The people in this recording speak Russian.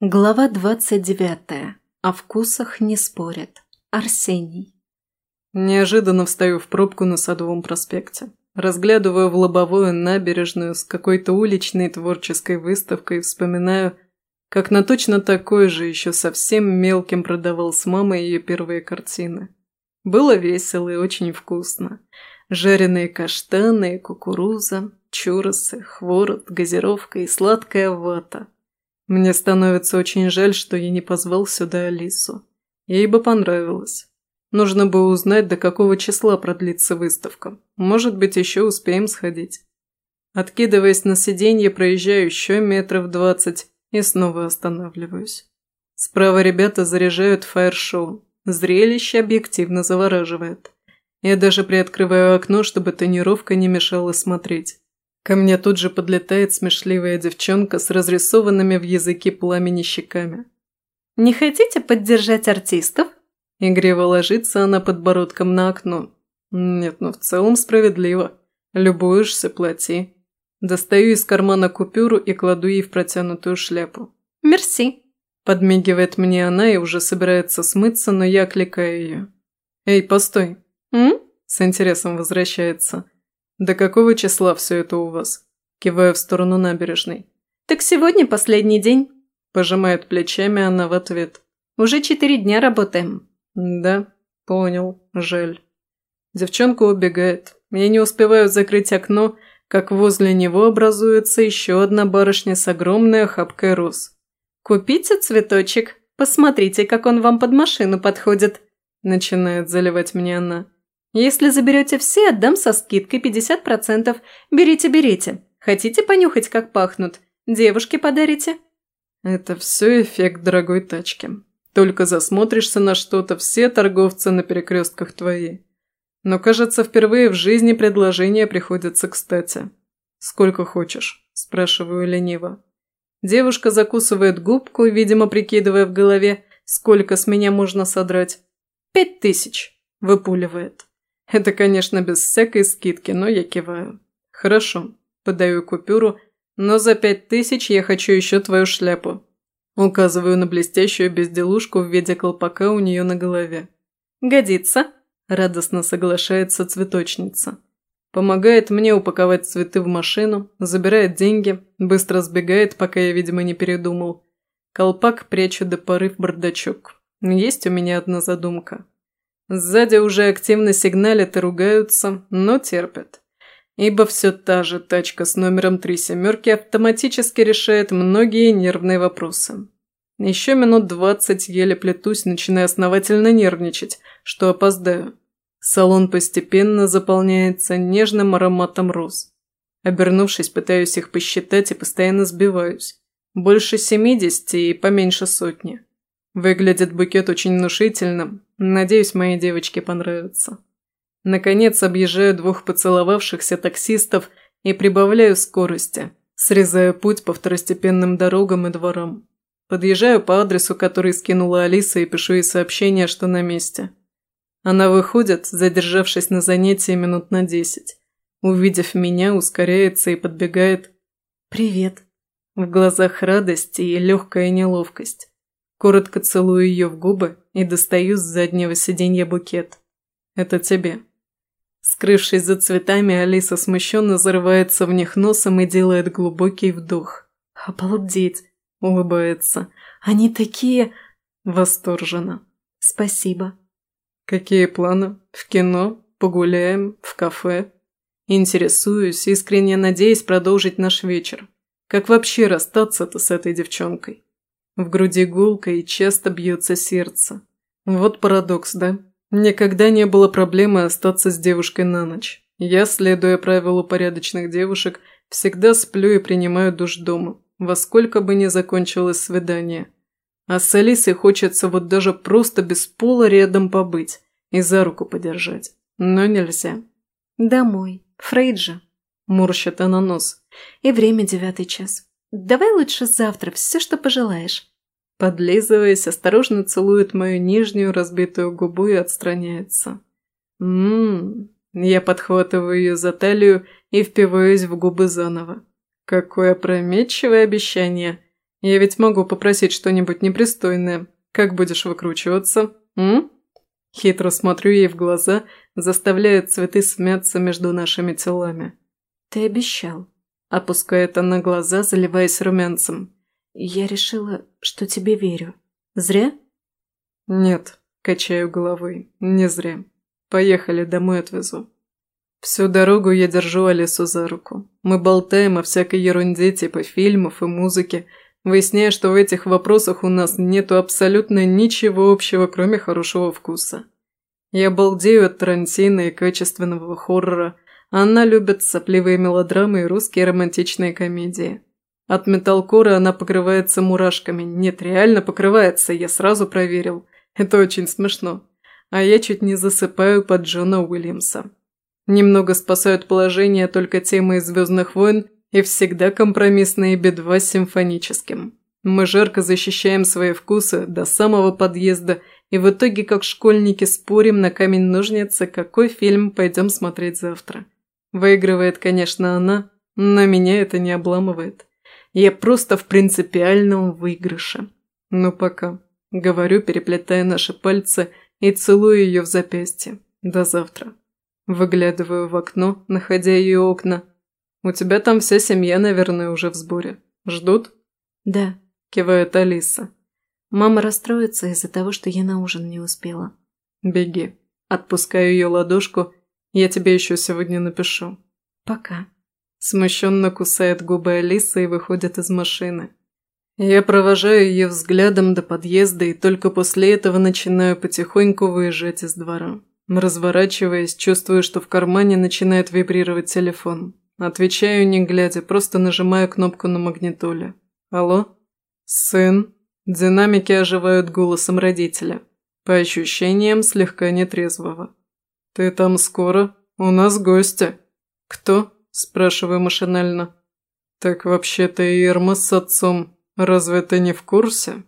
Глава двадцать девятая. О вкусах не спорят. Арсений. Неожиданно встаю в пробку на Садовом проспекте. Разглядываю в лобовую набережную с какой-то уличной творческой выставкой и вспоминаю, как на точно такой же еще совсем мелким продавал с мамой ее первые картины. Было весело и очень вкусно. Жареные каштаны кукуруза, чуросы, хворот, газировка и сладкая вата – мне становится очень жаль, что я не позвал сюда Алису. Ей бы понравилось. Нужно было узнать, до какого числа продлится выставка. Может быть, еще успеем сходить. Откидываясь на сиденье, проезжаю еще метров двадцать и снова останавливаюсь. Справа ребята заряжают фаер-шоу. Зрелище объективно завораживает. Я даже приоткрываю окно, чтобы тонировка не мешала смотреть. Ко мне тут же подлетает смешливая девчонка с разрисованными в языке пламени щеками. «Не хотите поддержать артистов?» Игриво ложится она подбородком на окно. «Нет, ну в целом справедливо. Любуешься, плати». Достаю из кармана купюру и кладу ей в протянутую шляпу. «Мерси», – подмигивает мне она и уже собирается смыться, но я окликаю ее. «Эй, постой!» «М?» – с интересом возвращается. «До какого числа все это у вас?» Кивая в сторону набережной. «Так сегодня последний день», – пожимает плечами она в ответ. «Уже четыре дня работаем». «Да, понял. Жаль». Девчонка убегает. Я не успеваю закрыть окно, как возле него образуется еще одна барышня с огромной охапкой роз. «Купите цветочек. Посмотрите, как он вам под машину подходит», – начинает заливать мне она. Если заберете все, отдам со скидкой 50%. Берите, берите. Хотите понюхать, как пахнут? Девушке подарите?» Это все эффект дорогой тачки. Только засмотришься на что-то, все торговцы на перекрестках твои. Но, кажется, впервые в жизни предложение приходится кстати. «Сколько хочешь?» – спрашиваю лениво. Девушка закусывает губку, видимо, прикидывая в голове, сколько с меня можно содрать. «Пять тысяч», – выпуливает. Это, конечно, без всякой скидки, но я киваю. Хорошо, подаю купюру, но за пять тысяч я хочу еще твою шляпу. Указываю на блестящую безделушку в виде колпака у нее на голове. «Годится», – радостно соглашается цветочница. Помогает мне упаковать цветы в машину, забирает деньги, быстро сбегает, пока я, видимо, не передумал. Колпак прячу до поры в бардачок. Есть у меня одна задумка. Сзади уже активно сигналят и ругаются, но терпят. Ибо все та же тачка с номером три семерки автоматически решает многие нервные вопросы. Еще минут двадцать еле плетусь, начиная основательно нервничать, что опоздаю. Салон постепенно заполняется нежным ароматом роз. Обернувшись, пытаюсь их посчитать и постоянно сбиваюсь. Больше семидесяти и поменьше сотни. Выглядит букет очень внушительным. Надеюсь, моей девочке понравится. Наконец объезжаю двух поцеловавшихся таксистов и прибавляю скорости, срезая путь по второстепенным дорогам и дворам. Подъезжаю по адресу, который скинула Алиса, и пишу ей сообщение, что на месте. Она выходит, задержавшись на занятии минут на десять. Увидев меня, ускоряется и подбегает. «Привет». В глазах радость и легкая неловкость. Коротко целую ее в губы и достаю с заднего сиденья букет. Это тебе. Скрывшись за цветами, Алиса смущенно зарывается в них носом и делает глубокий вдох. «Обалдеть!» – улыбается. «Они такие...» – восторженно. «Спасибо». «Какие планы? В кино? Погуляем? В кафе?» Интересуюсь, искренне надеясь продолжить наш вечер. Как вообще расстаться-то с этой девчонкой? В груди гулко и часто бьется сердце. Вот парадокс, да? Никогда не было проблемы остаться с девушкой на ночь. Я, следуя правилу порядочных девушек, всегда сплю и принимаю душ дома, во сколько бы ни закончилось свидание. А с Алисой хочется вот даже просто без пола рядом побыть и за руку подержать. Но нельзя. «Домой. Фрейджа», – морщит она нос. «И время девятый час. Давай лучше завтра все, что пожелаешь». Подлизываясь, осторожно целует мою нижнюю разбитую губу и отстраняется. Ммм, я подхватываю ее за талию и впиваюсь в губы заново. Какое опрометчивое обещание. Я ведь могу попросить что-нибудь непристойное. Как будешь выкручиваться, м?» Хитро смотрю ей в глаза, заставляя цветы смяться между нашими телами. «Ты обещал», – опускает она глаза, заливаясь румянцем. «Я решила, что тебе верю. Зря?» «Нет», – качаю головой, – «не зря. Поехали, домой отвезу». Всю дорогу я держу Алису за руку. Мы болтаем о всякой ерунде типа фильмов и музыки, выясняя, что в этих вопросах у нас нету абсолютно ничего общего, кроме хорошего вкуса. Я балдею от Тарантино и качественного хоррора, она любит сопливые мелодрамы и русские романтичные комедии. От металкора она покрывается мурашками. Нет, реально покрывается, я сразу проверил. Это очень смешно. А я чуть не засыпаю под Джона Уильямса. Немного спасают положение только темы из «Звездных войн» и всегда компромиссные Би-2 с симфоническим. Мы жарко защищаем свои вкусы до самого подъезда и в итоге, как школьники, спорим на камень-ножницы, какой фильм пойдем смотреть завтра. Выигрывает, конечно, она, но меня это не обламывает. Я просто в принципиальном выигрыше. Ну пока. Говорю, переплетая наши пальцы и целую ее в запястье. До завтра. Выглядываю в окно, находя ее окна, у тебя там вся семья, наверное, уже в сборе. Ждут?» «Да», – кивает Алиса. «Мама расстроится из-за того, что я на ужин не успела». «Беги». Отпускаю ее ладошку. Я тебе еще сегодня напишу. «Пока». Смущенно кусает губы Алиса и выходит из машины. Я провожаю ее взглядом до подъезда и только после этого начинаю потихоньку выезжать из двора. Разворачиваясь, чувствую, что в кармане начинает вибрировать телефон. Отвечаю, не глядя, просто нажимаю кнопку на магнитоле. «Алло?» «Сын?» Динамики оживают голосом родителя. По ощущениям, слегка нетрезвого. «Ты там скоро? У нас гости». «Кто?» – спрашиваю машинально. «Так вообще-то Ирма с отцом. Разве ты не в курсе?»